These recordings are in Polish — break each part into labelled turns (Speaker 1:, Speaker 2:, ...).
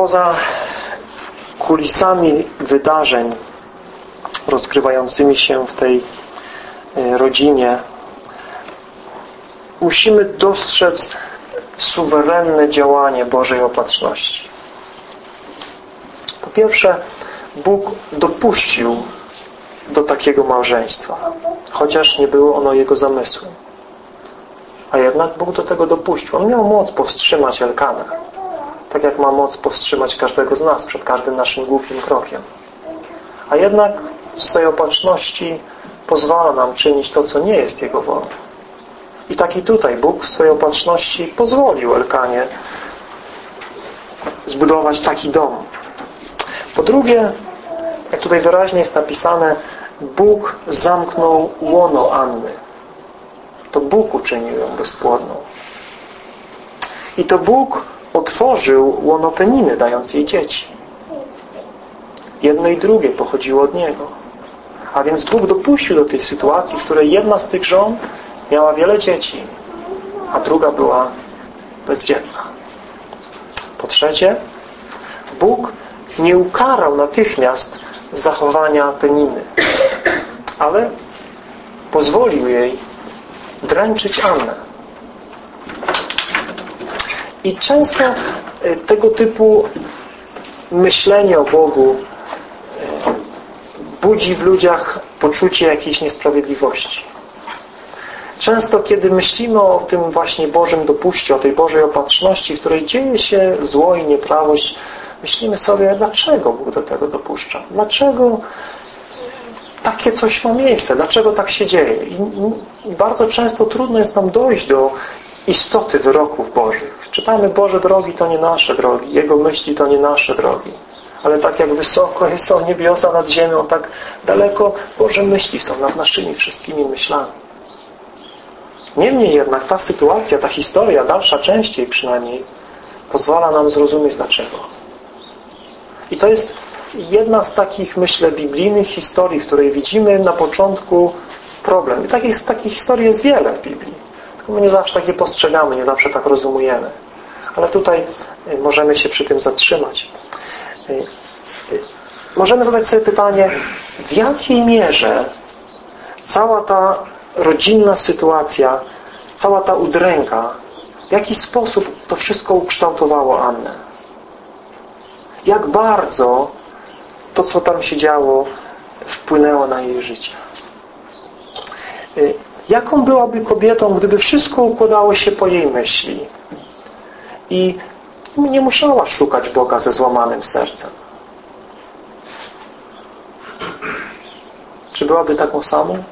Speaker 1: poza kulisami wydarzeń rozgrywającymi się w tej e, rodzinie musimy dostrzec suwerenne działanie Bożej opatrzności. Po pierwsze, Bóg dopuścił do takiego małżeństwa, chociaż nie było ono Jego zamysłem. A jednak Bóg do tego dopuścił. On miał moc powstrzymać Elkanę. Tak jak ma moc powstrzymać każdego z nas przed każdym naszym głupim krokiem. A jednak w swojej opatrzności pozwala nam czynić to, co nie jest Jego wolą. I tak i tutaj Bóg w swojej opatrzności pozwolił Elkanie zbudować taki dom. Po drugie, jak tutaj wyraźnie jest napisane, Bóg zamknął łono Anny. To Bóg uczynił ją bezpłodną. I to Bóg otworzył łono Peniny, dając jej dzieci. Jedno i drugie pochodziło od Niego. A więc Bóg dopuścił do tej sytuacji, w której jedna z tych żon miała wiele dzieci, a druga była bezdzietna. Po trzecie, Bóg nie ukarał natychmiast zachowania Peniny, ale pozwolił jej dręczyć Annę. I często e, tego typu myślenie o Bogu e, budzi w ludziach poczucie jakiejś niesprawiedliwości. Często, kiedy myślimy o tym właśnie Bożym dopuście, o tej Bożej opatrzności, w której dzieje się zło i nieprawość, myślimy sobie, dlaczego Bóg do tego dopuszcza? Dlaczego takie coś ma miejsce? Dlaczego tak się dzieje? I, bardzo często trudno jest nam dojść do istoty wyroków Bożych. Czytamy Boże drogi to nie nasze drogi, Jego myśli to nie nasze drogi. Ale tak jak wysoko są niebiosa nad ziemią, tak daleko Boże myśli są nad naszymi wszystkimi myślami. Niemniej jednak ta sytuacja, ta historia, dalsza częściej przynajmniej, pozwala nam zrozumieć dlaczego. I to jest jedna z takich, myślę, biblijnych historii, w której widzimy na początku problem. I takich, takich historii jest wiele w Biblii. My nie zawsze takie postrzegamy, nie zawsze tak rozumujemy. Ale tutaj y, możemy się przy tym zatrzymać. Y, y, możemy zadać sobie pytanie, w jakiej mierze cała ta rodzinna sytuacja, cała ta udręka, w jaki sposób to wszystko ukształtowało Annę. Jak bardzo to, co tam się działo, wpłynęło na jej życie. Jaką byłaby kobietą, gdyby wszystko układało się po jej myśli i nie musiała szukać Boga ze złamanym sercem? Czy byłaby taką samą?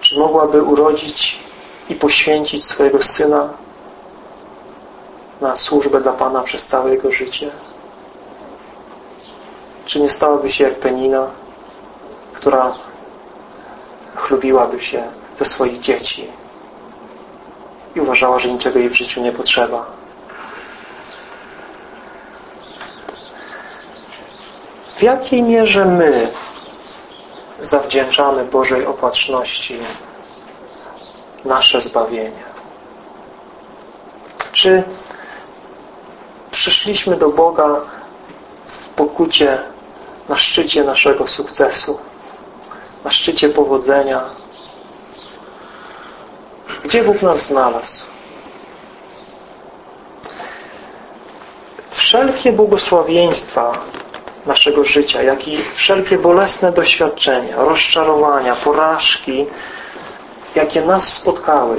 Speaker 1: Czy mogłaby urodzić i poświęcić swojego Syna na służbę dla Pana przez całe Jego życie? Czy nie stałaby się jak Penina, która chlubiłaby się ze swoich dzieci i uważała, że niczego jej w życiu nie potrzeba? W jakiej mierze my zawdzięczamy Bożej opatrzności nasze zbawienie? Czy przyszliśmy do Boga w pokucie na szczycie naszego sukcesu, na szczycie powodzenia? Gdzie Bóg nas znalazł? Wszelkie błogosławieństwa naszego życia, jak i wszelkie bolesne doświadczenia, rozczarowania, porażki, jakie nas spotkały,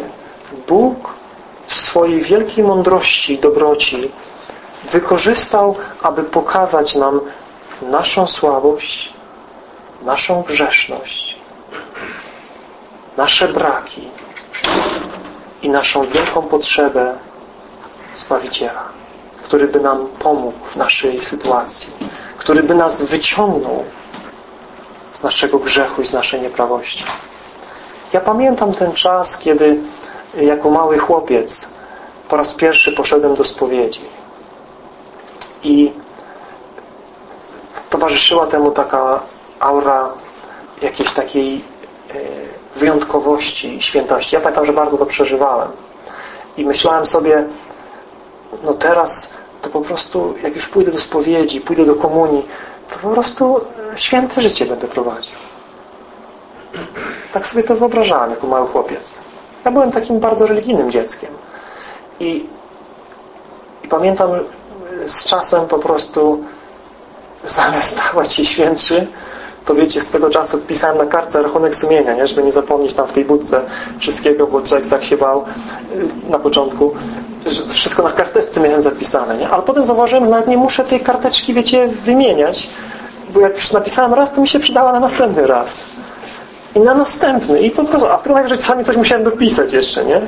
Speaker 1: Bóg w swojej wielkiej mądrości i dobroci wykorzystał, aby pokazać nam naszą słabość, naszą grzeszność, nasze braki i naszą wielką potrzebę Zbawiciela, który by nam pomógł w naszej sytuacji, który by nas wyciągnął z naszego grzechu i z naszej nieprawości. Ja pamiętam ten czas, kiedy jako mały chłopiec po raz pierwszy poszedłem do spowiedzi. I towarzyszyła temu taka aura jakiejś takiej e, wyjątkowości świętości. Ja pamiętam, że bardzo to przeżywałem. I myślałem sobie, no teraz to po prostu, jak już pójdę do spowiedzi, pójdę do komunii, to po prostu święte życie będę prowadził. Tak sobie to wyobrażałem jako mały chłopiec. Ja byłem takim bardzo religijnym dzieckiem. I, i pamiętam z czasem po prostu zamiast stawać się świętszy, to wiecie, z tego czasu wpisałem na kartce rachunek sumienia, nie? żeby nie zapomnieć tam w tej budce wszystkiego, bo człowiek tak się bał y, na początku, że wszystko na karteczce miałem zapisane, nie? ale potem zauważyłem, że nawet nie muszę tej karteczki, wiecie, wymieniać, bo jak już napisałem raz, to mi się przydała na następny raz. I na następny. I po prostu, a tylko tak, że czasami coś musiałem dopisać jeszcze, nie?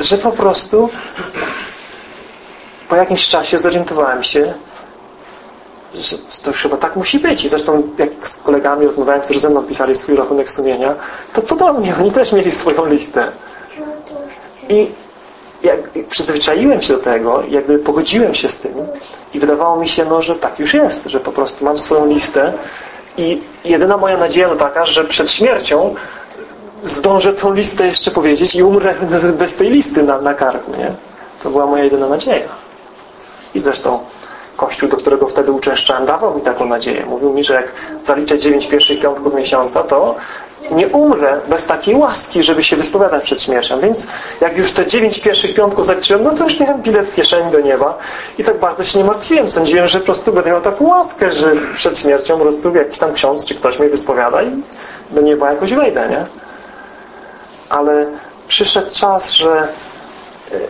Speaker 1: Że po prostu po jakimś czasie zorientowałem się, że to już chyba tak musi być. I zresztą jak z kolegami rozmawiałem, którzy ze mną pisali swój rachunek sumienia, to podobnie, oni też mieli swoją listę. I jak przyzwyczaiłem się do tego, jakby pogodziłem się z tym i wydawało mi się, no, że tak już jest, że po prostu mam swoją listę i jedyna moja nadzieja to taka, że przed śmiercią zdążę tą listę jeszcze powiedzieć i umrę bez tej listy na, na karku, nie? To była moja jedyna nadzieja. I zresztą Kościół, do którego wtedy uczęszczałem, dawał mi taką nadzieję. Mówił mi, że jak zaliczę dziewięć pierwszych piątków miesiąca, to nie umrę bez takiej łaski, żeby się wyspowiadać przed śmiercią. Więc jak już te dziewięć pierwszych piątków zaliczyłem, no to już miałem bilet w kieszeni do nieba i tak bardzo się nie martwiłem. Sądziłem, że po prostu będę miał taką łaskę, że przed śmiercią po prostu jakiś tam ksiądz czy ktoś mnie wyspowiada i do nieba jakoś wejdę, nie? Ale przyszedł czas, że y,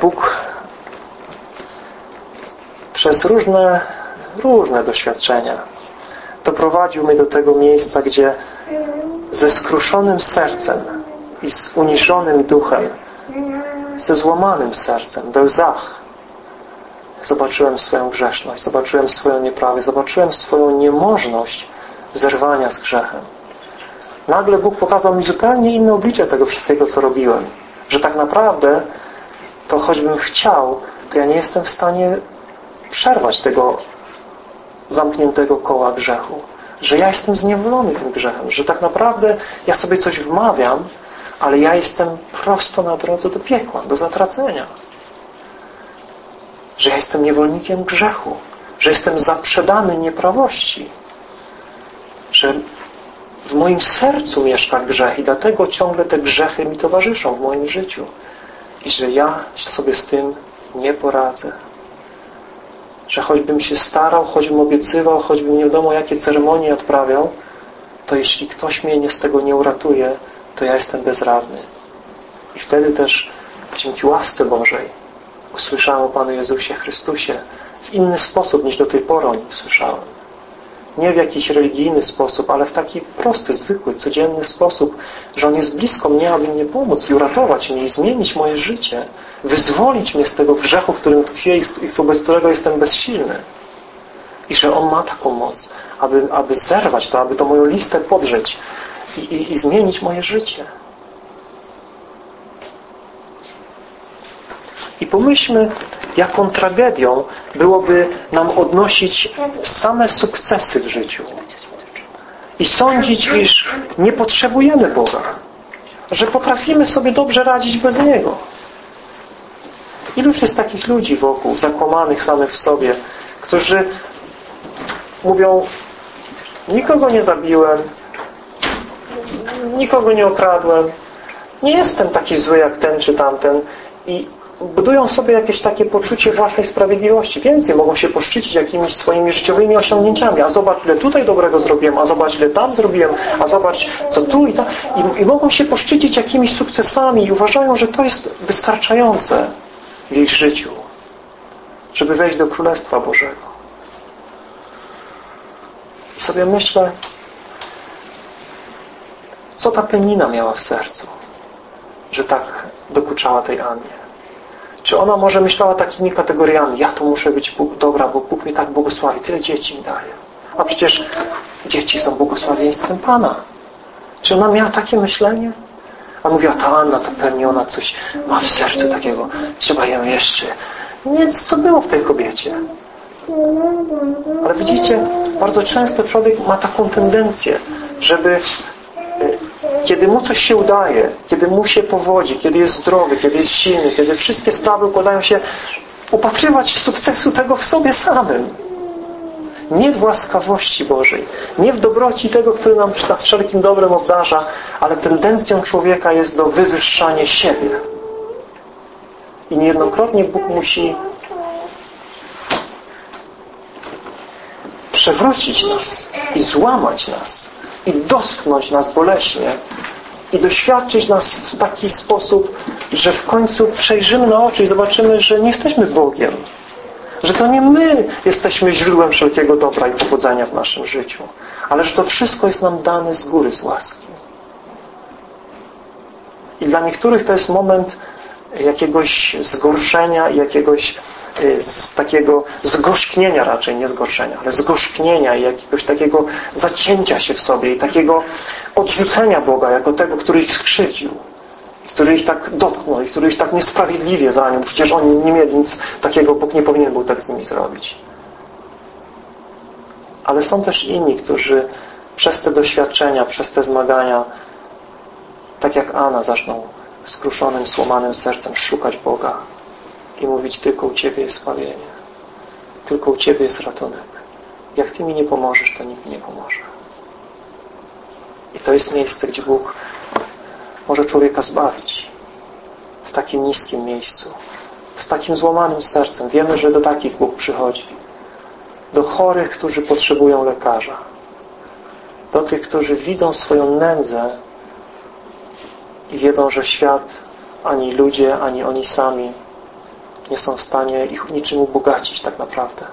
Speaker 1: Bóg przez różne, różne doświadczenia doprowadził mnie do tego miejsca, gdzie ze skruszonym sercem i z uniżonym duchem, ze złamanym sercem, we łzach zobaczyłem swoją grzeszność, zobaczyłem swoją nieprawę, zobaczyłem swoją niemożność zerwania z grzechem. Nagle Bóg pokazał mi zupełnie inne oblicze tego wszystkiego, co robiłem. Że tak naprawdę to choćbym chciał, to ja nie jestem w stanie przerwać tego zamkniętego koła grzechu. Że ja jestem zniewolony tym grzechem. Że tak naprawdę ja sobie coś wmawiam, ale ja jestem prosto na drodze do piekła, do zatracenia. Że ja jestem niewolnikiem grzechu. Że jestem zaprzedany nieprawości. Że w moim sercu mieszka grzech i dlatego ciągle te grzechy mi towarzyszą w moim życiu. I że ja sobie z tym nie poradzę że choćbym się starał, choćbym obiecywał, choćbym nie wiadomo jakie ceremonie odprawiał, to jeśli ktoś mnie nie z tego nie uratuje, to ja jestem bezradny. I wtedy też dzięki łasce Bożej usłyszałem o Panu Jezusie Chrystusie w inny sposób niż do tej pory o Nim słyszałem. Nie w jakiś religijny sposób, ale w taki prosty, zwykły, codzienny sposób, że On jest blisko mnie, aby mnie pomóc i uratować mnie i zmienić moje życie, wyzwolić mnie z tego grzechu, w którym tkwię i wobec którego jestem bezsilny. I że On ma taką moc, aby, aby zerwać to, aby to moją listę podrzeć i, i, i zmienić moje życie. I pomyślmy, jaką tragedią byłoby nam odnosić same sukcesy w życiu i sądzić, iż nie potrzebujemy Boga, że potrafimy sobie dobrze radzić bez Niego. Iluż jest takich ludzi wokół, zakłamanych samych w sobie, którzy mówią nikogo nie zabiłem, nikogo nie okradłem, nie jestem taki zły jak ten czy tamten i budują sobie jakieś takie poczucie własnej sprawiedliwości. Więcej mogą się poszczycić jakimiś swoimi życiowymi osiągnięciami. A zobacz, ile tutaj dobrego zrobiłem, a zobacz, ile tam zrobiłem, a zobacz, co tu i tam. I, i mogą się poszczycić jakimiś sukcesami i uważają, że to jest wystarczające w ich życiu, żeby wejść do Królestwa Bożego. I sobie myślę, co ta Penina miała w sercu, że tak dokuczała tej Annie. Czy ona może myślała takimi kategoriami, ja to muszę być Bóg, dobra, bo Bóg mi tak błogosławi, tyle dzieci mi daje. A przecież dzieci są błogosławieństwem Pana. Czy ona miała takie myślenie? A mówiła, ta Anna to pewnie ona coś ma w sercu takiego, trzeba ją jeszcze. Nic, co było w tej kobiecie. Ale widzicie, bardzo często człowiek ma taką tendencję, żeby kiedy mu coś się udaje, kiedy mu się powodzi, kiedy jest zdrowy, kiedy jest silny, kiedy wszystkie sprawy układają się, upatrywać sukcesu tego w sobie samym. Nie w łaskawości Bożej, nie w dobroci tego, który nam nas wszelkim dobrem obdarza, ale tendencją człowieka jest do wywyższania siebie. I niejednokrotnie Bóg musi przewrócić nas i złamać nas i dotknąć nas boleśnie i doświadczyć nas w taki sposób, że w końcu przejrzymy na oczy i zobaczymy, że nie jesteśmy Bogiem. Że to nie my jesteśmy źródłem wszelkiego dobra i powodzenia w naszym życiu, ale że to wszystko jest nam dane z góry, z łaski. I dla niektórych to jest moment jakiegoś zgorszenia i jakiegoś z takiego zgorzknienia raczej, nie zgorszenia, ale zgorzknienia i jakiegoś takiego zacięcia się w sobie i takiego odrzucenia Boga jako tego, który ich skrzywdził który ich tak dotknął i który ich tak niesprawiedliwie zranił. Przecież oni nie mieli nic takiego, Bóg nie powinien był tak z nimi zrobić. Ale są też inni, którzy przez te doświadczenia, przez te zmagania, tak jak Anna, zaczną skruszonym, słomanym sercem szukać Boga i mówić tylko u Ciebie jest zbawienie. Tylko u Ciebie jest ratunek. Jak Ty mi nie pomożesz, to nikt mi nie pomoże. I to jest miejsce, gdzie Bóg może człowieka zbawić. W takim niskim miejscu. Z takim złamanym sercem. Wiemy, że do takich Bóg przychodzi. Do chorych, którzy potrzebują lekarza. Do tych, którzy widzą swoją nędzę i wiedzą, że świat, ani ludzie, ani oni sami nie są w stanie ich niczym ubogacić tak naprawdę.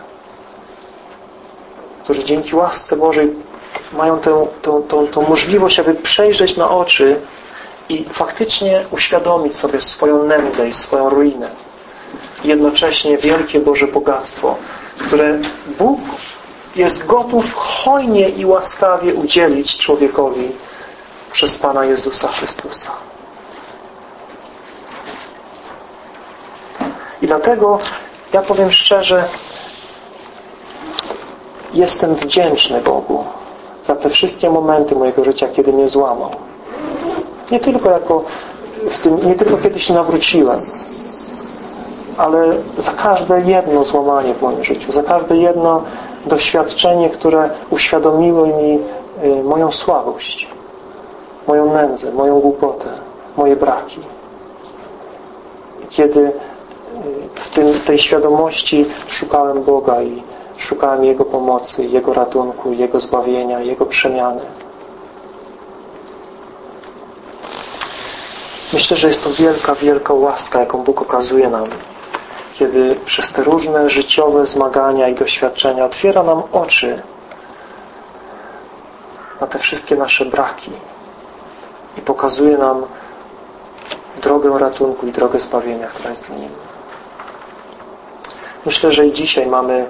Speaker 1: Którzy dzięki łasce Bożej mają tę, tę, tę, tę możliwość, aby przejrzeć na oczy i faktycznie uświadomić sobie swoją nędzę i swoją ruinę. Jednocześnie wielkie Boże bogactwo, które Bóg jest gotów hojnie i łaskawie udzielić człowiekowi przez Pana Jezusa Chrystusa. I dlatego ja powiem szczerze, jestem wdzięczny Bogu za te wszystkie momenty mojego życia, kiedy mnie złamał. Nie tylko jako w tym, nie tylko kiedy się nawróciłem, ale za każde jedno złamanie w moim życiu, za każde jedno doświadczenie, które uświadomiło mi y, moją słabość, moją nędzę, moją głupotę, moje braki. Kiedy w, tym, w tej świadomości szukałem Boga i szukałem Jego pomocy, Jego ratunku, Jego zbawienia, Jego przemiany. Myślę, że jest to wielka, wielka łaska, jaką Bóg okazuje nam, kiedy przez te różne życiowe zmagania i doświadczenia otwiera nam oczy na te wszystkie nasze braki i pokazuje nam drogę ratunku i drogę zbawienia, która jest w Nim. Myślę, że i dzisiaj mamy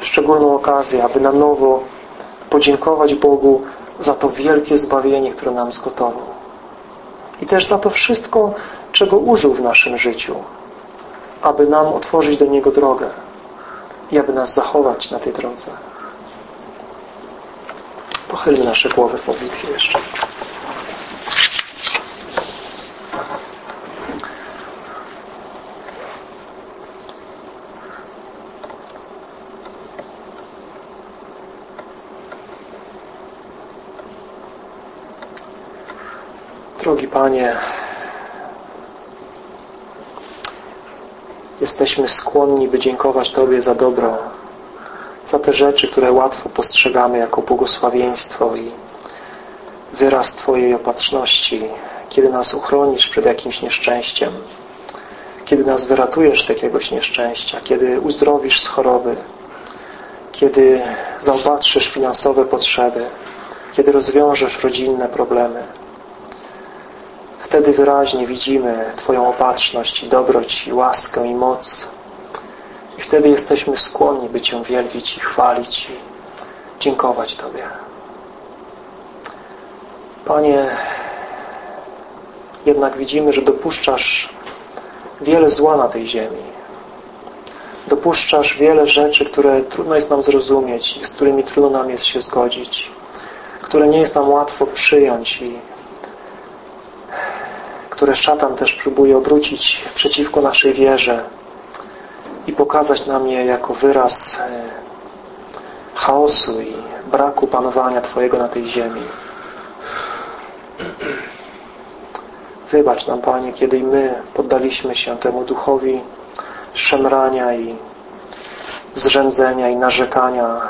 Speaker 1: szczególną okazję, aby na nowo podziękować Bogu za to wielkie zbawienie, które nam zgotował i też za to wszystko, czego użył w naszym życiu, aby nam otworzyć do Niego drogę i aby nas zachować na tej drodze. Pochylmy nasze głowy w modlitwie jeszcze. Drogi Panie, jesteśmy skłonni, by dziękować Tobie za dobro, za te rzeczy, które łatwo postrzegamy jako błogosławieństwo i wyraz Twojej opatrzności, kiedy nas uchronisz przed jakimś nieszczęściem, kiedy nas wyratujesz z jakiegoś nieszczęścia, kiedy uzdrowisz z choroby, kiedy zaopatrzysz finansowe potrzeby, kiedy rozwiążesz rodzinne problemy wtedy wyraźnie widzimy Twoją opatrzność i dobroć i łaskę i moc. I wtedy jesteśmy skłonni, by Cię wielbić i chwalić i dziękować Tobie. Panie, jednak widzimy, że dopuszczasz wiele zła na tej ziemi. Dopuszczasz wiele rzeczy, które trudno jest nam zrozumieć i z którymi trudno nam jest się zgodzić, które nie jest nam łatwo przyjąć i które szatan też próbuje obrócić przeciwko naszej wierze i pokazać nam je jako wyraz e, chaosu i braku panowania Twojego na tej ziemi. Wybacz nam, Panie, kiedy my poddaliśmy się temu duchowi szemrania i zrzędzenia i narzekania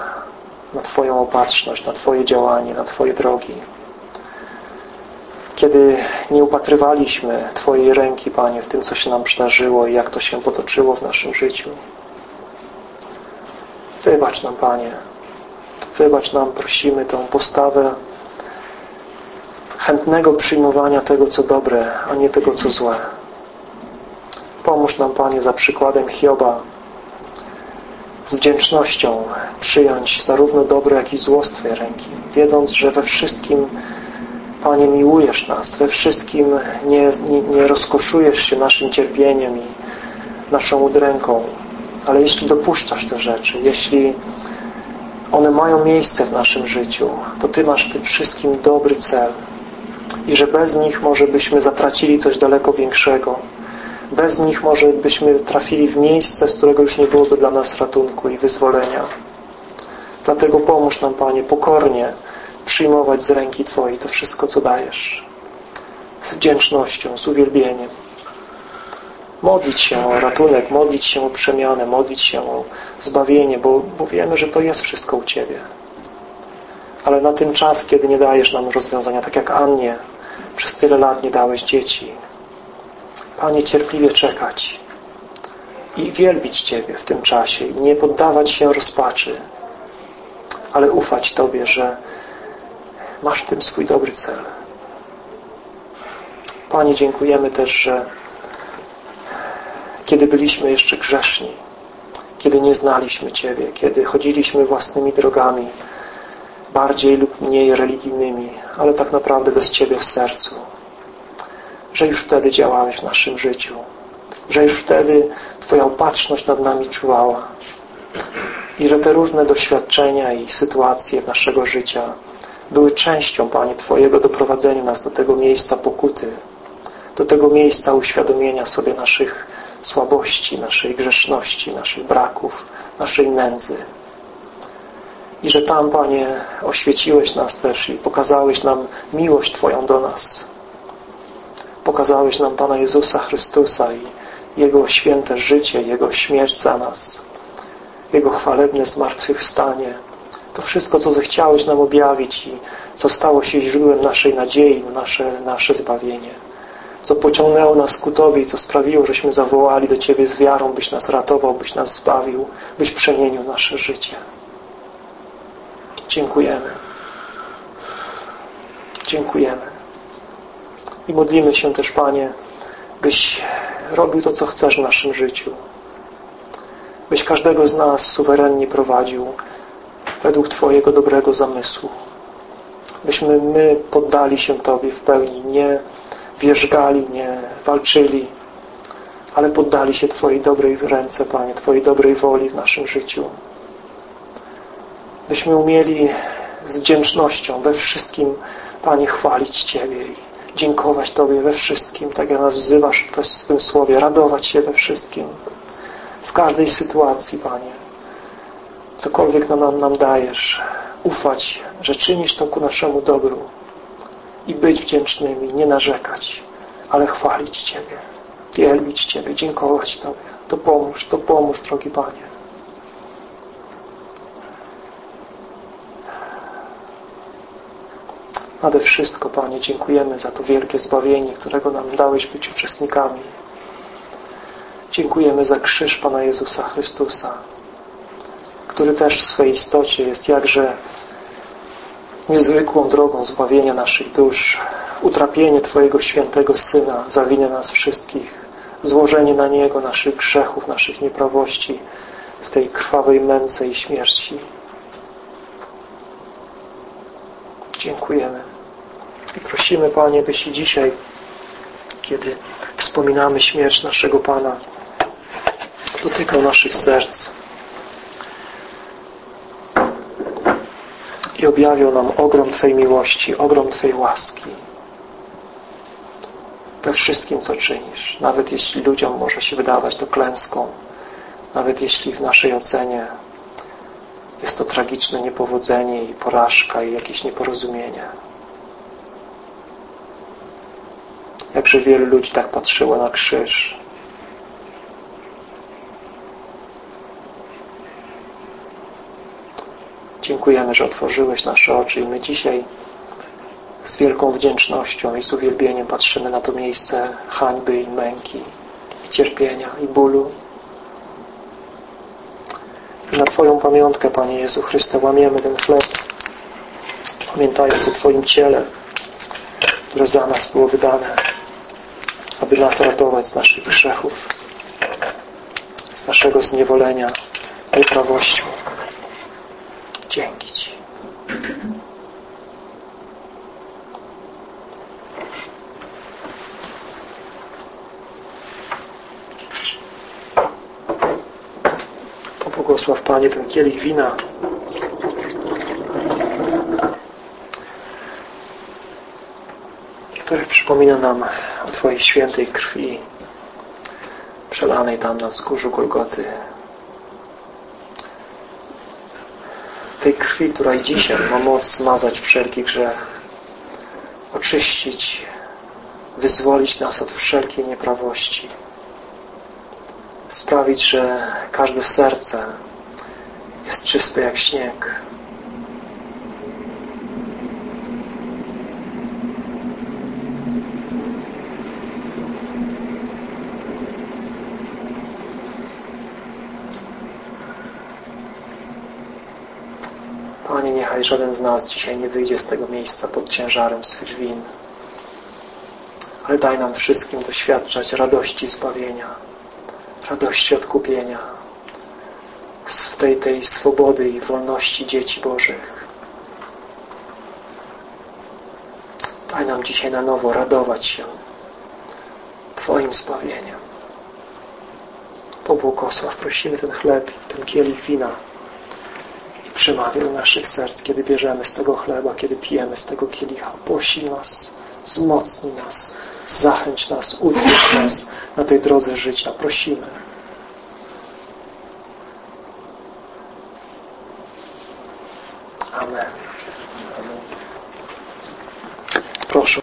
Speaker 1: na Twoją opatrzność, na Twoje działanie, na Twoje drogi. Kiedy nie upatrywaliśmy Twojej ręki, Panie, w tym, co się nam przydarzyło i jak to się potoczyło w naszym życiu. Wybacz nam, Panie. Wybacz nam, prosimy, tą postawę chętnego przyjmowania tego, co dobre, a nie tego, co złe. Pomóż nam, Panie, za przykładem Hioba z wdzięcznością przyjąć zarówno dobre, jak i zło z Twojej ręki, wiedząc, że we wszystkim Panie, miłujesz nas, we wszystkim nie, nie, nie rozkoszujesz się naszym cierpieniem i naszą udręką, ale jeśli dopuszczasz te rzeczy, jeśli one mają miejsce w naszym życiu, to Ty masz w tym wszystkim dobry cel i że bez nich może byśmy zatracili coś daleko większego. Bez nich może byśmy trafili w miejsce, z którego już nie byłoby dla nas ratunku i wyzwolenia. Dlatego pomóż nam, Panie, pokornie przyjmować z ręki Twojej to wszystko, co dajesz. Z wdzięcznością, z uwielbieniem. Modlić się o ratunek, modlić się o przemianę, modlić się o zbawienie, bo, bo wiemy, że to jest wszystko u Ciebie. Ale na ten czas, kiedy nie dajesz nam rozwiązania, tak jak Annie, przez tyle lat nie dałeś dzieci. Panie, cierpliwie czekać i wielbić Ciebie w tym czasie i nie poddawać się rozpaczy, ale ufać Tobie, że masz w tym swój dobry cel. Panie, dziękujemy też, że kiedy byliśmy jeszcze grzeszni, kiedy nie znaliśmy Ciebie, kiedy chodziliśmy własnymi drogami, bardziej lub mniej religijnymi, ale tak naprawdę bez Ciebie w sercu, że już wtedy działałeś w naszym życiu, że już wtedy Twoja opatrzność nad nami czuwała i że te różne doświadczenia i sytuacje naszego życia były częścią, Panie, Twojego doprowadzenia nas do tego miejsca pokuty, do tego miejsca uświadomienia sobie naszych słabości, naszej grzeszności, naszych braków, naszej nędzy. I że tam, Panie, oświeciłeś nas też i pokazałeś nam miłość Twoją do nas. Pokazałeś nam Pana Jezusa Chrystusa i Jego święte życie, Jego śmierć za nas, Jego chwalebne zmartwychwstanie. To wszystko, co zechciałeś nam objawić i co stało się źródłem naszej nadziei na nasze, nasze zbawienie. Co pociągnęło nas ku Tobie i co sprawiło, żeśmy zawołali do Ciebie z wiarą, byś nas ratował, byś nas zbawił, byś przemienił nasze życie. Dziękujemy. Dziękujemy. I modlimy się też, Panie, byś robił to, co chcesz w naszym życiu. Byś każdego z nas suwerennie prowadził według Twojego dobrego zamysłu. Byśmy my poddali się Tobie w pełni, nie wierzgali, nie walczyli, ale poddali się Twojej dobrej ręce, Panie, Twojej dobrej woli w naszym życiu byśmy umieli z wdzięcznością we wszystkim, Panie, chwalić Ciebie i dziękować Tobie we wszystkim, tak jak nas wzywasz w swym słowie, radować się we wszystkim, w każdej sytuacji, Panie. Cokolwiek nam, nam dajesz, ufać, że czynisz to ku naszemu dobru i być wdzięcznymi, nie narzekać, ale chwalić Ciebie, wielbić Ciebie, dziękować Tobie. To pomóż, to pomóż, drogi Panie. Nade wszystko, Panie, dziękujemy za to wielkie zbawienie, którego nam dałeś być uczestnikami. Dziękujemy za krzyż Pana Jezusa Chrystusa, który też w swej istocie jest jakże niezwykłą drogą zbawienia naszych dusz, utrapienie Twojego świętego Syna za winę nas wszystkich, złożenie na Niego naszych grzechów, naszych nieprawości w tej krwawej męce i śmierci. Dziękujemy. I prosimy, Panie, byś i dzisiaj, kiedy wspominamy śmierć naszego Pana, dotykał naszych serc i objawiał nam ogrom Twojej miłości, ogrom Twojej łaski. we wszystkim, co czynisz. Nawet jeśli ludziom może się wydawać to klęską, nawet jeśli w naszej ocenie jest to tragiczne niepowodzenie i porażka i jakieś nieporozumienie. Jakże wielu ludzi tak patrzyło na krzyż. Dziękujemy, że otworzyłeś nasze oczy i my dzisiaj z wielką wdzięcznością i z uwielbieniem patrzymy na to miejsce hańby i męki, i cierpienia, i bólu. I na Twoją pamiątkę, Panie Jezu Chryste, łamiemy ten chleb, pamiętając o Twoim ciele, które za nas było wydane, aby nas ratować z naszych grzechów, z naszego zniewolenia nieprawością. Dzięki Ci. Pobłogosław Panie ten kielich wina, który przypomina nam o Twojej świętej krwi przelanej tam na wzgórzu Golgoty. Tej krwi, która i dzisiaj ma moc zmazać wszelki grzech, oczyścić, wyzwolić nas od wszelkiej nieprawości, sprawić, że każde serce jest czyste jak śnieg, Panie, niechaj żaden z nas dzisiaj nie wyjdzie z tego miejsca pod ciężarem swych win. Ale daj nam wszystkim doświadczać radości zbawienia, radości odkupienia, w tej, tej swobody i wolności dzieci Bożych. Daj nam dzisiaj na nowo radować się Twoim zbawieniem. Pobłogosław, prosimy ten chleb, ten kielich wina, przemawia do naszych serc, kiedy bierzemy z tego chleba, kiedy pijemy z tego kielicha. Posil nas, wzmocnij nas, zachęć nas, utwórz nas na tej drodze życia. Prosimy.